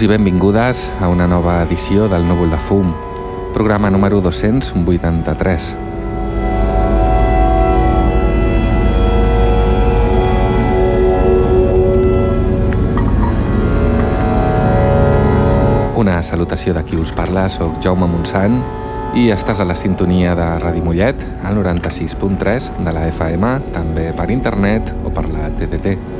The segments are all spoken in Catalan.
benvinguts i benvingudes a una nova edició del Núvol de Fum, programa número 283. Una salutació de qui us parla, sóc Jaume Montsant i estàs a la sintonia de Ràdio Mollet, al 96.3 de la FM, també per internet o per la TDT.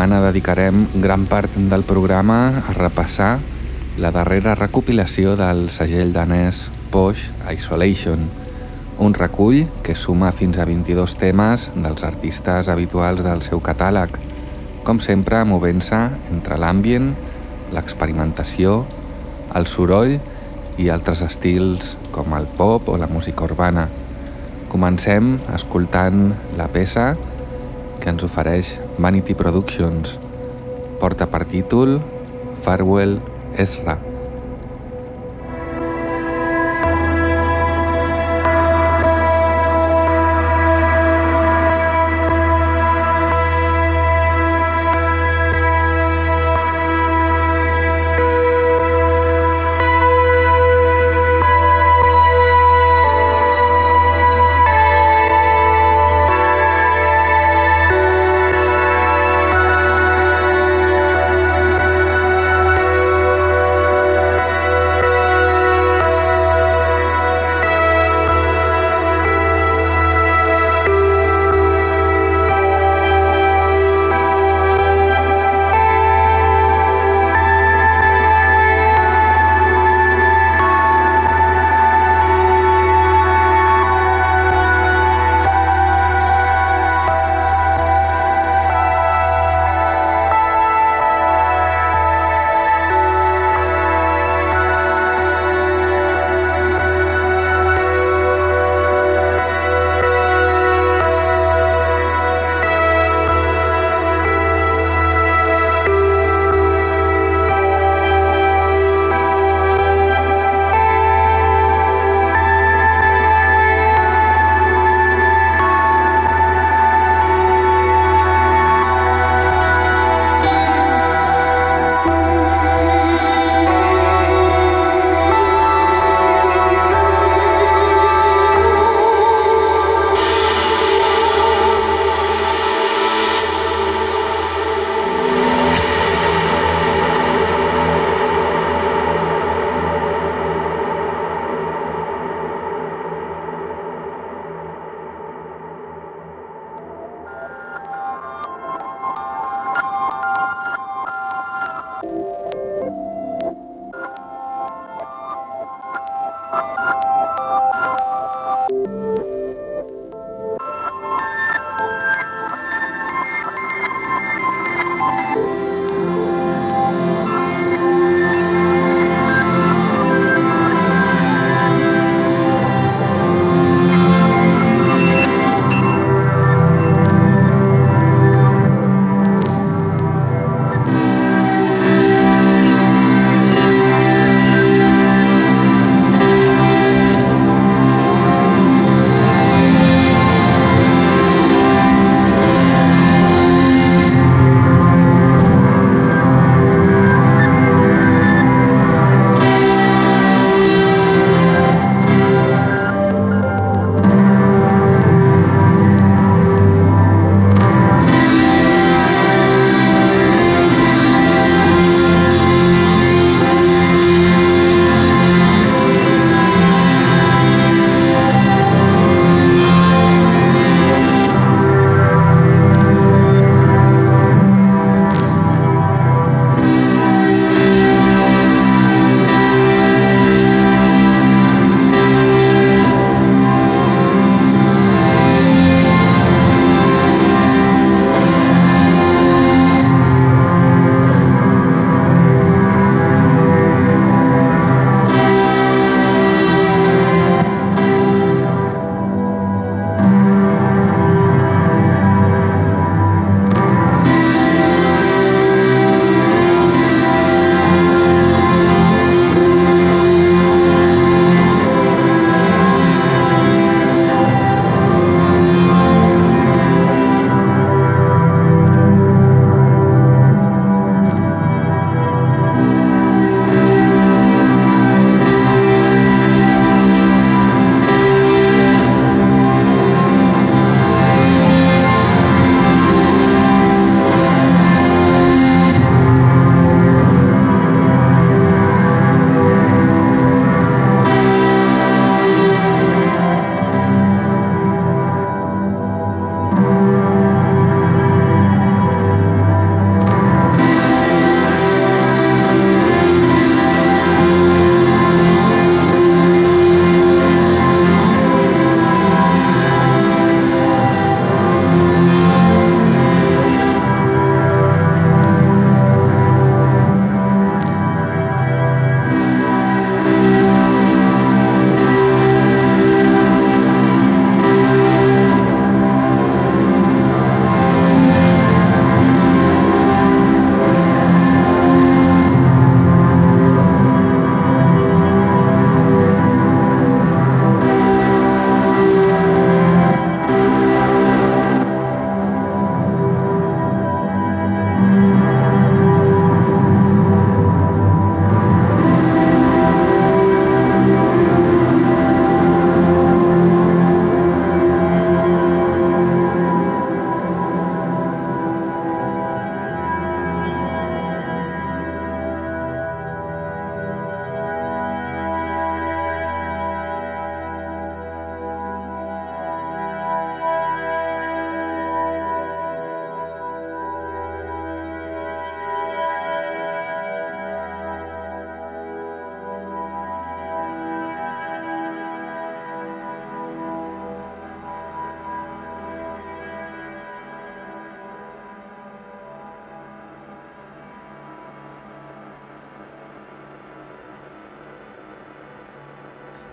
setmana dedicarem gran part del programa a repassar la darrera recopilació del segell danès Posh Isolation, un recull que suma fins a 22 temes dels artistes habituals del seu catàleg, com sempre movent-se entre l'ambient, l'experimentació, el soroll i altres estils com el pop o la música urbana. Comencem escoltant la peça que ens ofereix Vanity Productions. Porta per títol Farewell Ezra.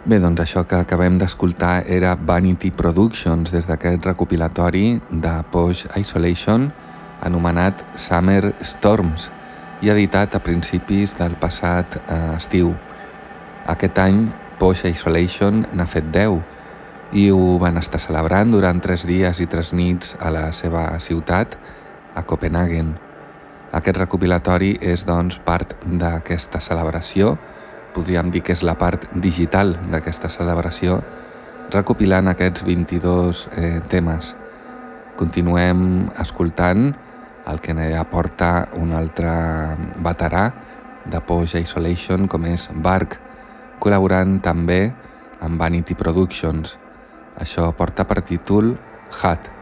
Bé, doncs això que acabem d'escoltar era Vanity Productions des d'aquest recopilatori de Posh Isolation anomenat Summer Storms i editat a principis del passat eh, estiu. Aquest any Posh Isolation n'ha fet 10 i ho van estar celebrant durant 3 dies i 3 nits a la seva ciutat, a Copenhagen. Aquest recopilatori és doncs part d'aquesta celebració podríem dir que és la part digital d'aquesta celebració, recopilant aquests 22 eh, temes. Continuem escoltant el que aporta un altre veterà de Poja Isolation com és Bark, col·laborant també amb Vanity Productions. Això porta per títol Hat.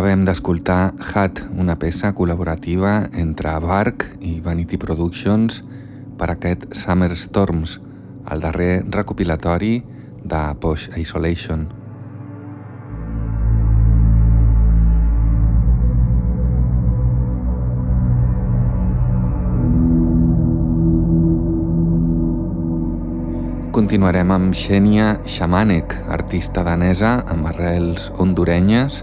Acabem d'escoltar Hat, una peça col·laborativa entre Bark i Vanity Productions per aquest Summer Storms, el darrer recopilatori de Posh Isolation. Continuarem amb Xenia Shamanek, artista danesa amb arrels hondurenyes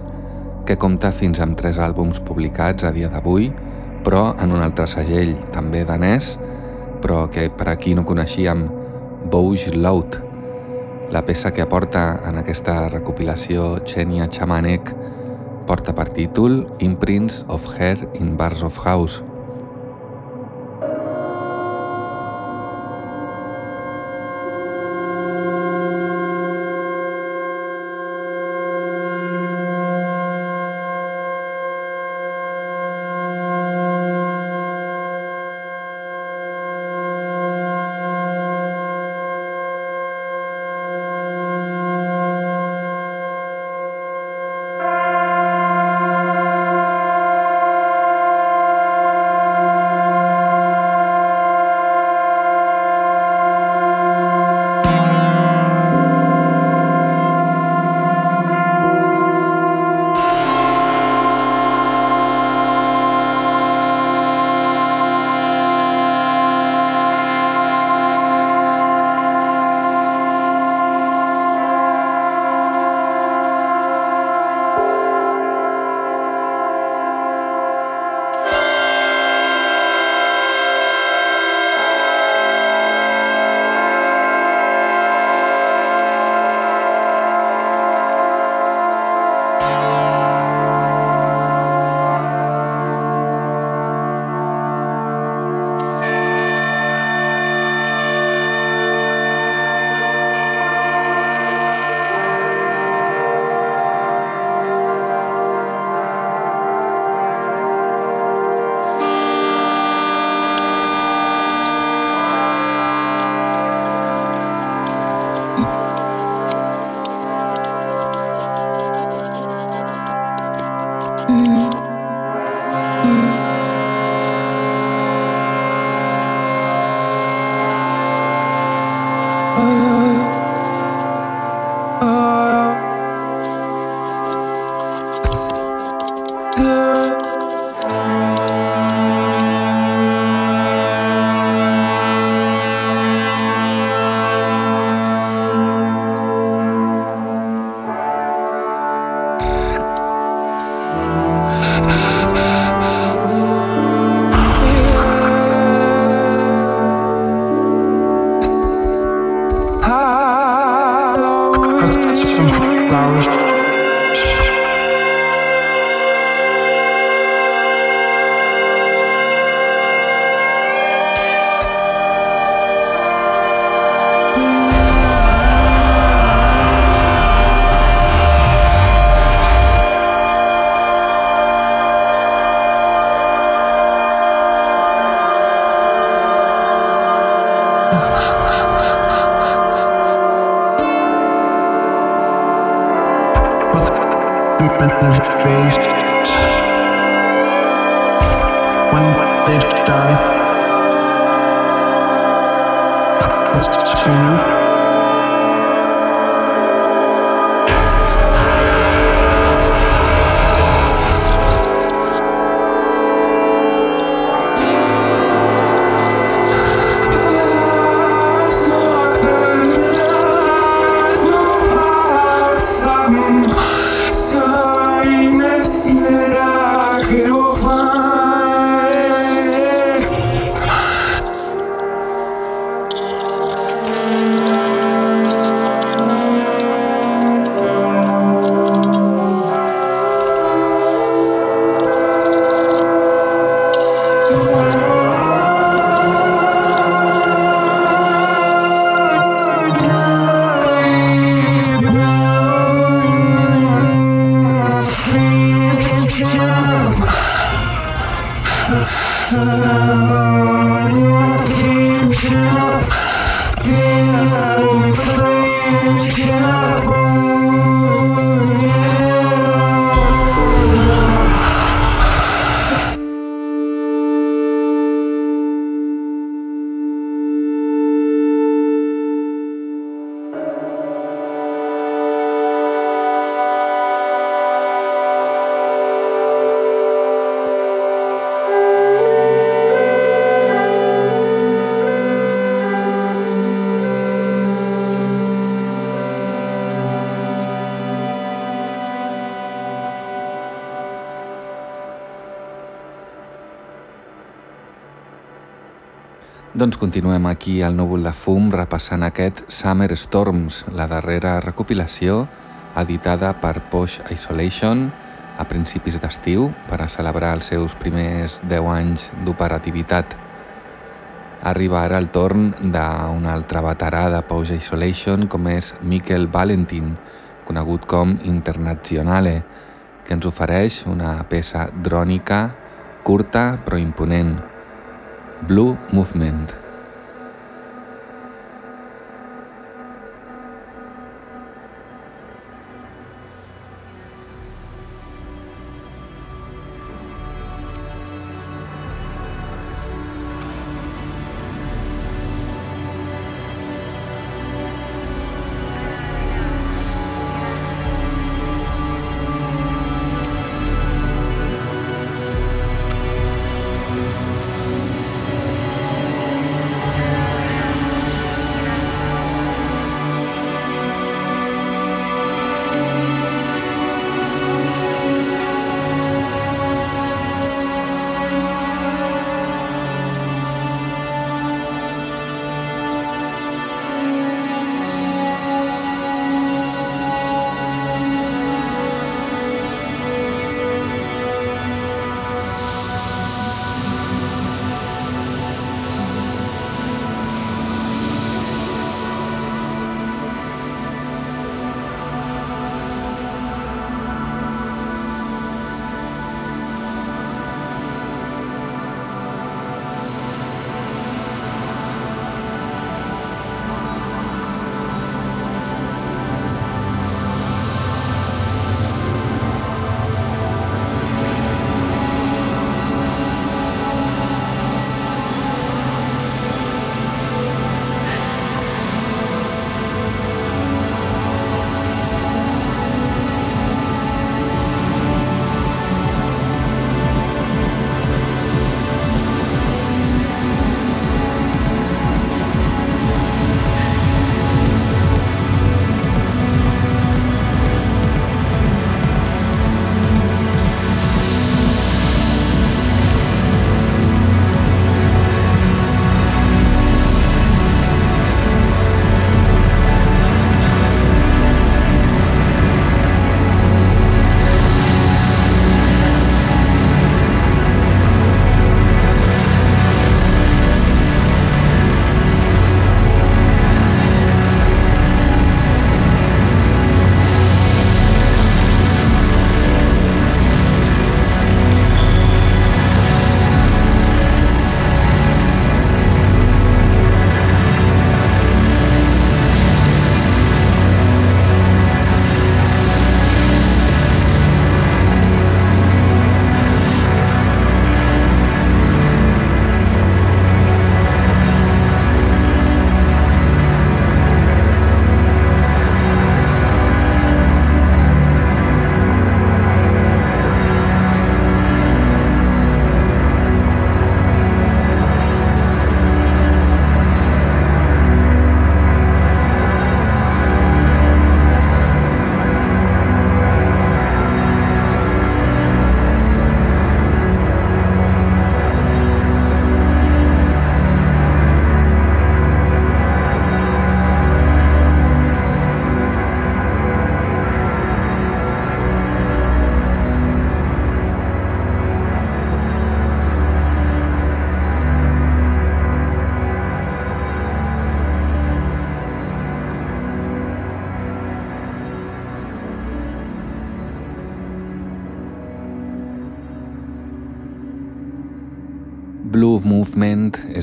que compta fins amb tres àlbums publicats a dia d'avui, però en un altre segell, també danès, però que per aquí no coneixíem, Bouge Loud. La peça que aporta en aquesta recopilació Xenia Chamanek porta per títol Imprints of Hair in Bars of House. Doncs continuem aquí al núvol de fum repassant aquest Summer Storms, la darrera recopilació editada per Posh Isolation a principis d'estiu per a celebrar els seus primers 10 anys d'operativitat. Arriba ara el torn d'una altra veterà de Posh Isolation com és Miquel Valentin, conegut com Internazionale, que ens ofereix una peça drònica, curta però imponent. Blue Movement.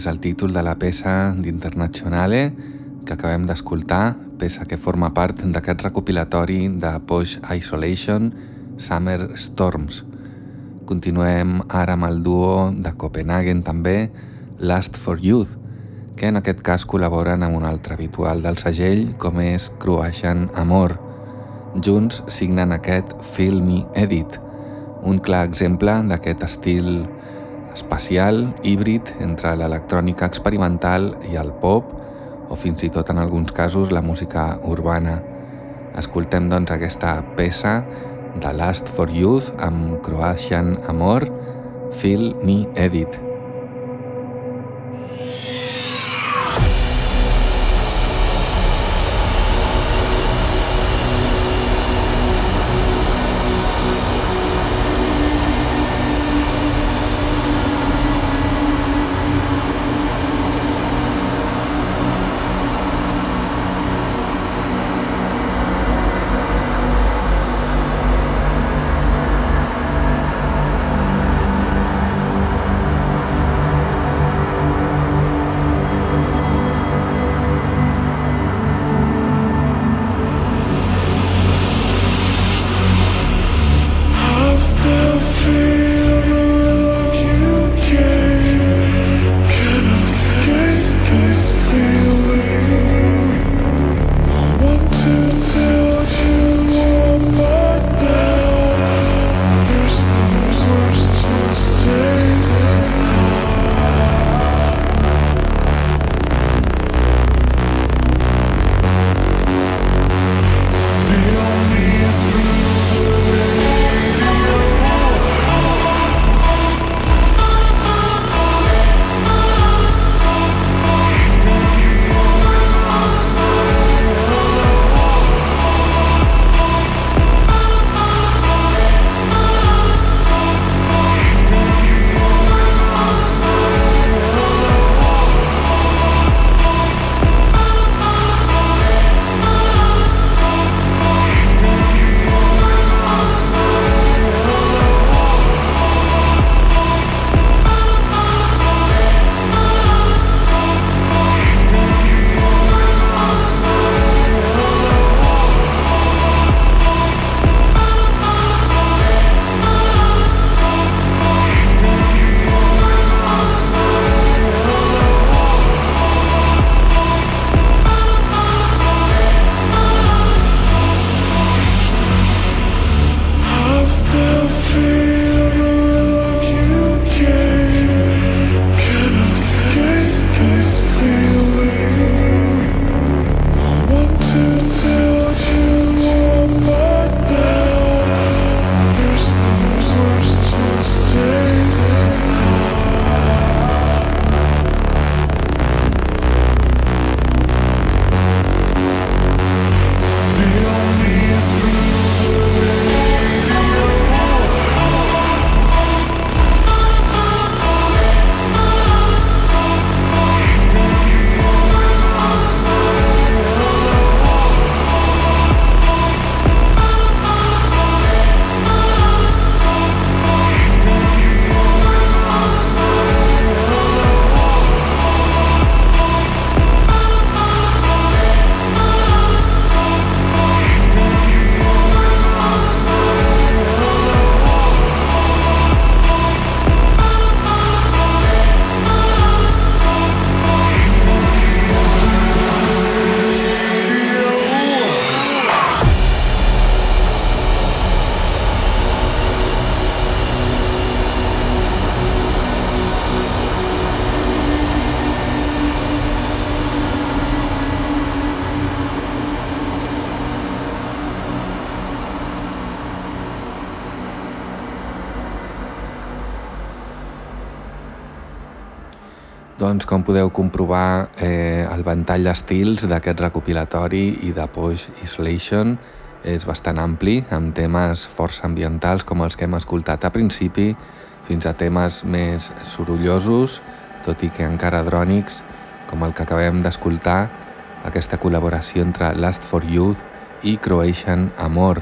És el títol de la peça d'Internazionale que acabem d'escoltar, peça que forma part d'aquest recopilatori de Posh Isolation Summer Storms. Continuem ara amb el duo de Copenhagen també, Last for Youth, que en aquest cas col·laboren amb un altre habitual del segell com és Croatian Amor. Junts signen aquest Feel Me Edit, un clar exemple d'aquest estil espacial, híbrid entre l'electrònica experimental i el pop, o fins i tot en alguns casos la música urbana. Escoltem doncs aquesta peça de Last for Youth amb Croatian Amor, Feel Me Edit. Doncs com podeu comprovar, eh, el ventall d'estils d'aquest recopilatori i de Posh Isolation és bastant ampli, amb temes força ambientals com els que hem escoltat a principi, fins a temes més sorollosos, tot i que encara drònics, com el que acabem d'escoltar, aquesta col·laboració entre Last for Youth i Croatian Amor.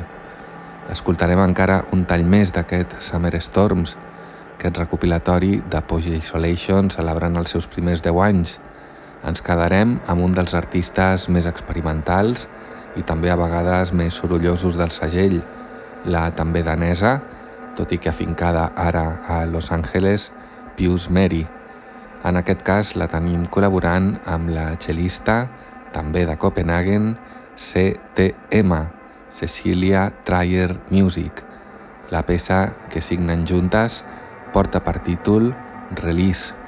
Escoltarem encara un tall més d'aquest Summer Storms, aquest recopilatori de Poge Isolation celebrant els seus primers 10 anys. Ens quedarem amb un dels artistes més experimentals i també a vegades més sorollosos del segell, la també danesa, tot i que afincada ara a Los Angeles, Pius Mary. En aquest cas la tenim col·laborant amb la cel·lista, també de Copenhagen, CTM, Cecilia Trier Music. La peça que signen juntes porta per títol Release.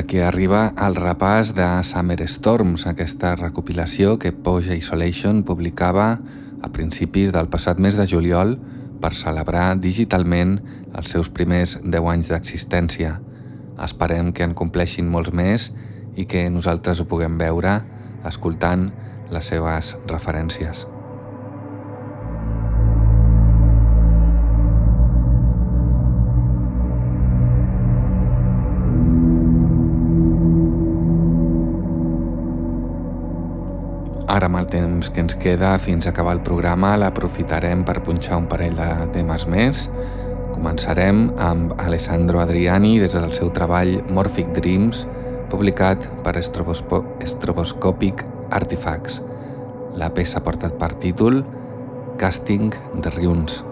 Aquí arriba el repàs de Summer Storms, aquesta recopilació que Poge Isolation publicava a principis del passat mes de juliol per celebrar digitalment els seus primers 10 anys d'existència. Esperem que en compleixin molts més i que nosaltres ho puguem veure escoltant les seves referències. Ara amb el temps que ens queda fins a acabar el programa l'aprofitarem per punxar un parell de temes més. Començarem amb Alessandro Adriani des del seu treball Morphic Dreams, publicat per Stroboscopic Artifacts. La peça portat per títol Casting de Runes.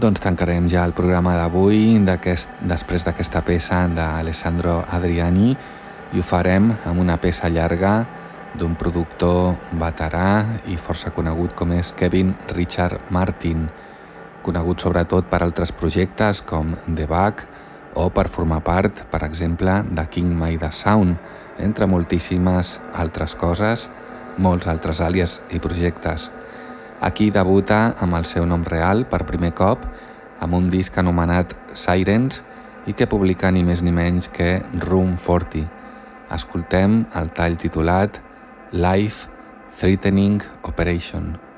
Doncs tancarem ja el programa d'avui després d'aquesta peça d'Alessandro Adriani i ho farem amb una peça llarga d'un productor veterà i força conegut com és Kevin Richard Martin, conegut sobretot per altres projectes com The Back o per formar part, per exemple, de King Maida Sound, entre moltíssimes altres coses, molts altres àlies i projectes. Aquí debuta amb el seu nom real per primer cop amb un disc anomenat Sirens i que publica ni més ni menys que Room 40. Escoltem el tall titulat Life Threatening Operation.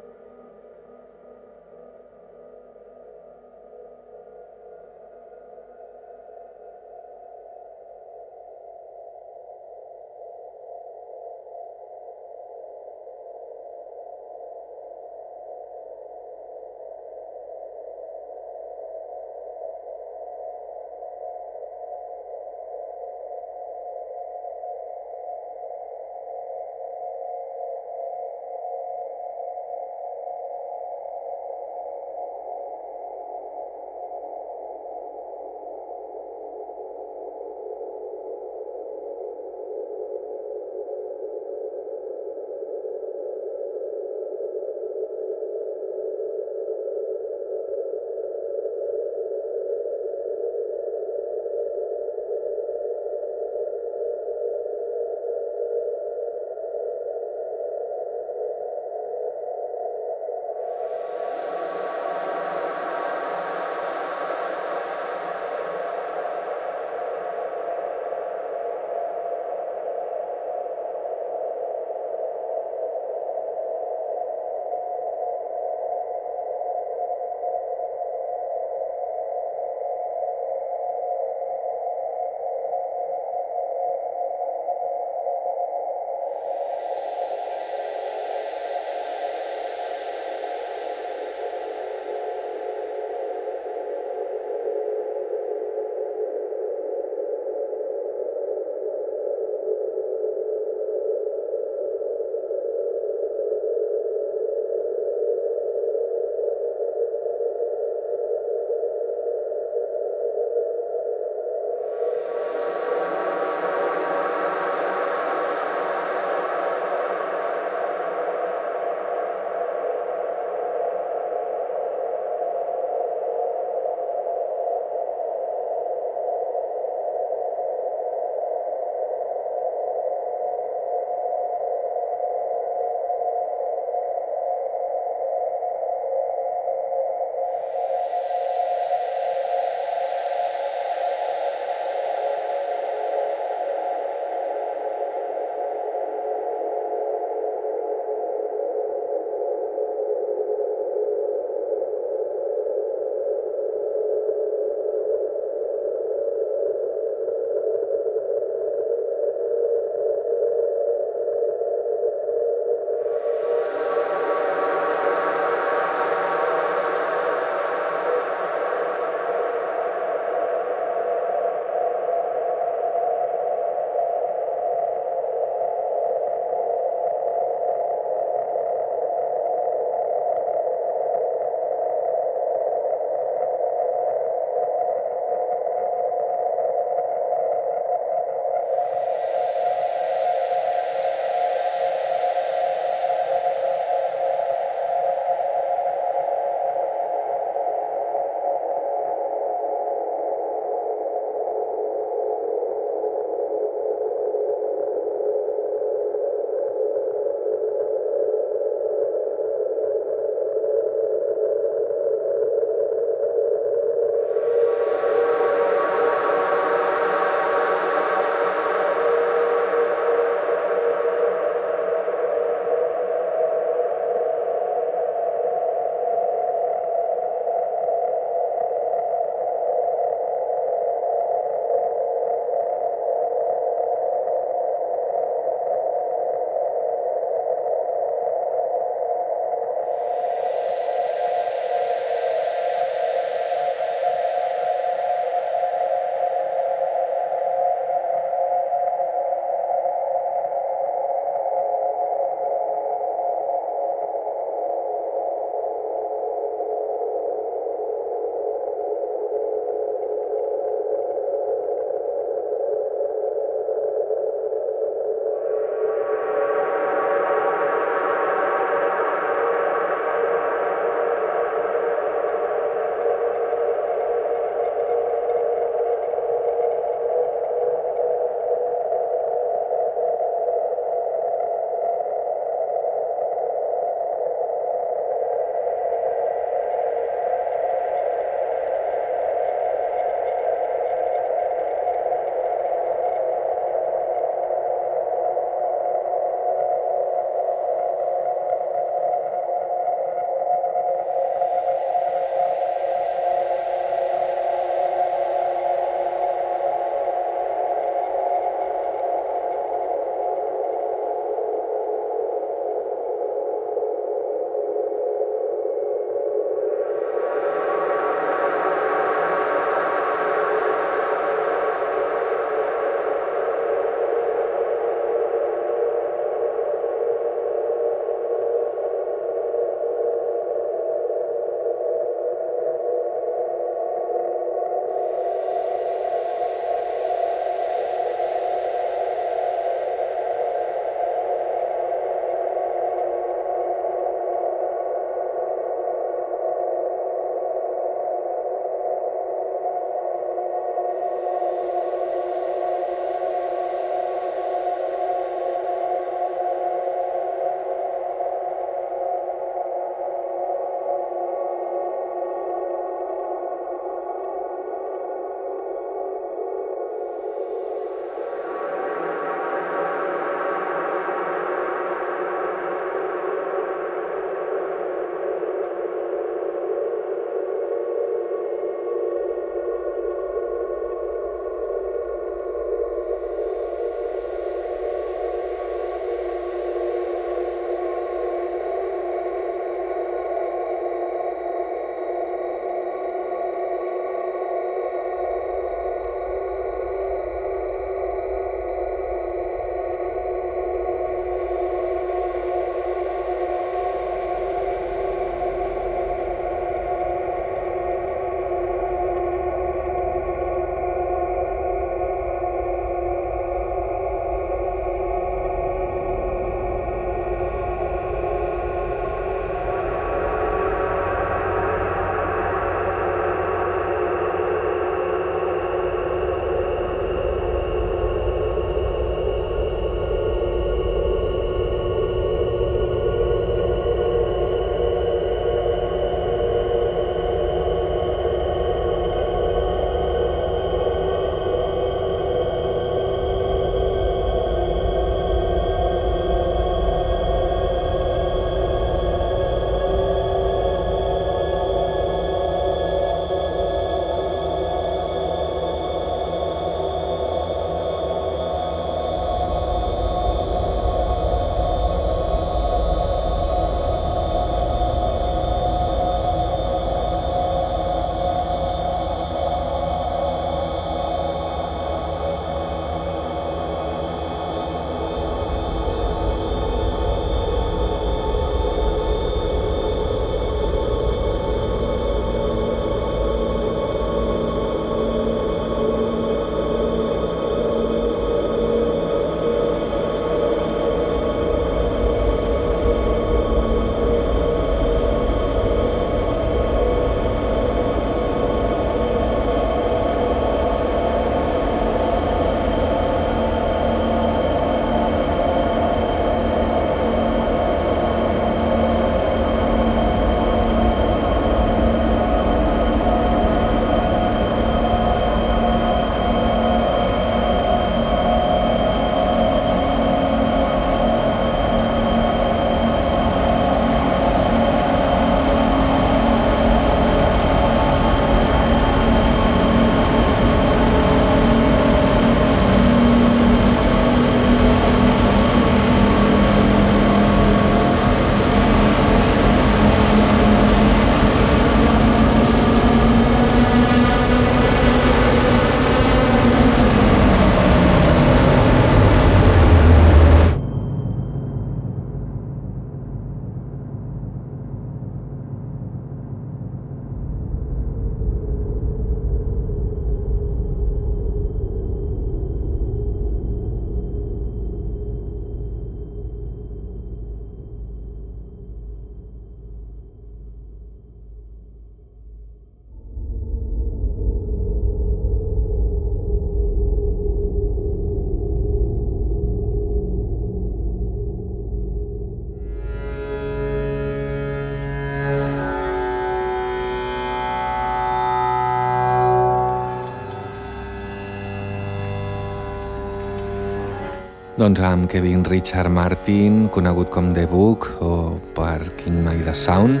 Doncs amb Kevin Richard Martin, conegut com The Book o per King My The Sound,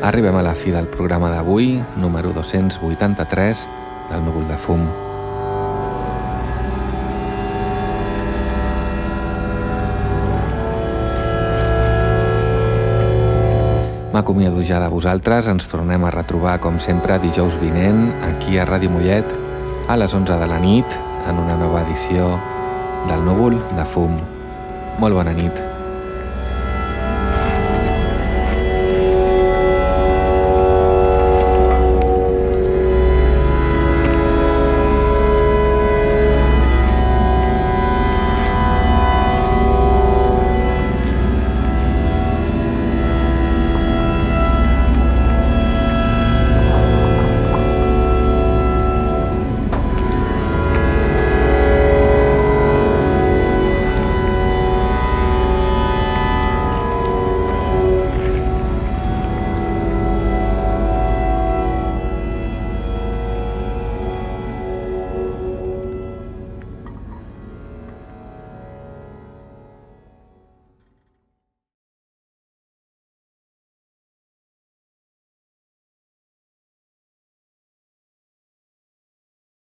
arribem a la fi del programa d'avui, número 283 del Núvol de Fum. M'acomiado ja de vosaltres, ens tornem a retrobar com sempre dijous vinent aquí a Ràdio Mollet a les 11 de la nit en una nova edició del núvol de fum. Molt bona nit.